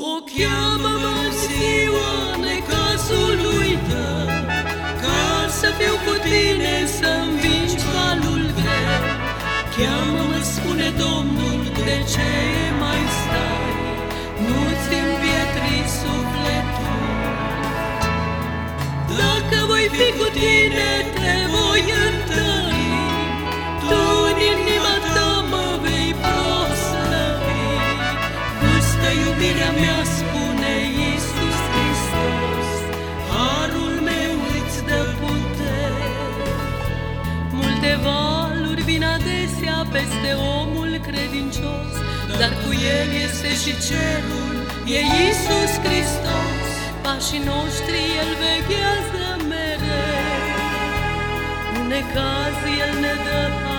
O cheamă-mă în ziua necazului tău, Ca să fiu cu tine să învingi valul greu. Cheamă-mă, spune Domnul, de ce mai stai? Nu-ți împietri sufletul. Dacă voi fi cu tine, te voi adesea peste omul credincios, Dar cu el este și cerul, e Iisus Hristos. Pașii noștri el veghează mereu, În necaz el ne dă harul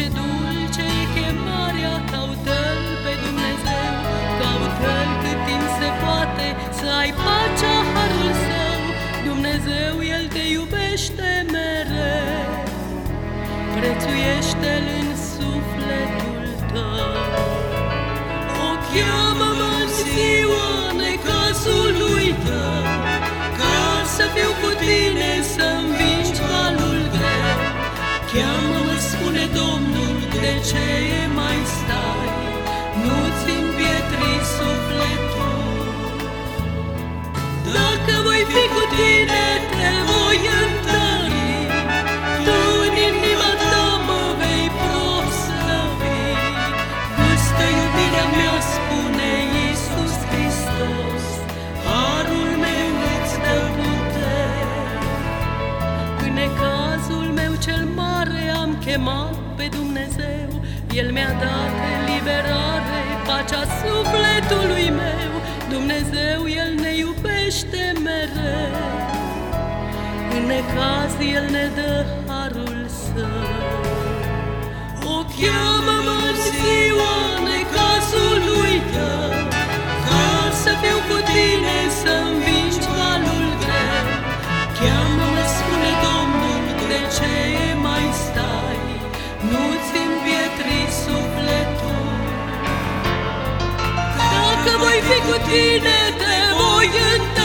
ce dulce e chemarea, caută-L pe Dumnezeu, Caută-L cât timp se poate, să ai pacea harul său. Dumnezeu, El te iubește mereu, Prețuiește-L în sufletul tău. O, cheamă-mă ce mai stai? Nu-ți împietri sufletul. Dacă voi fi cu tine, te voi întări, Tu în inima ta mă vei proslăvi. Gustă iubirea mea, spune Iisus Hristos, Harul meu îți dă putere. În necazul meu cel mare am chemat pe Dumnezeu, El mi-a dat eliberare, pacea sufletului meu. Dumnezeu, El ne iubește mereu, în necaz El ne dă harul său. O, cheamă-mă în ziua necazului tău, Ca să fiu cu tine să fi cu tine, te voi întări,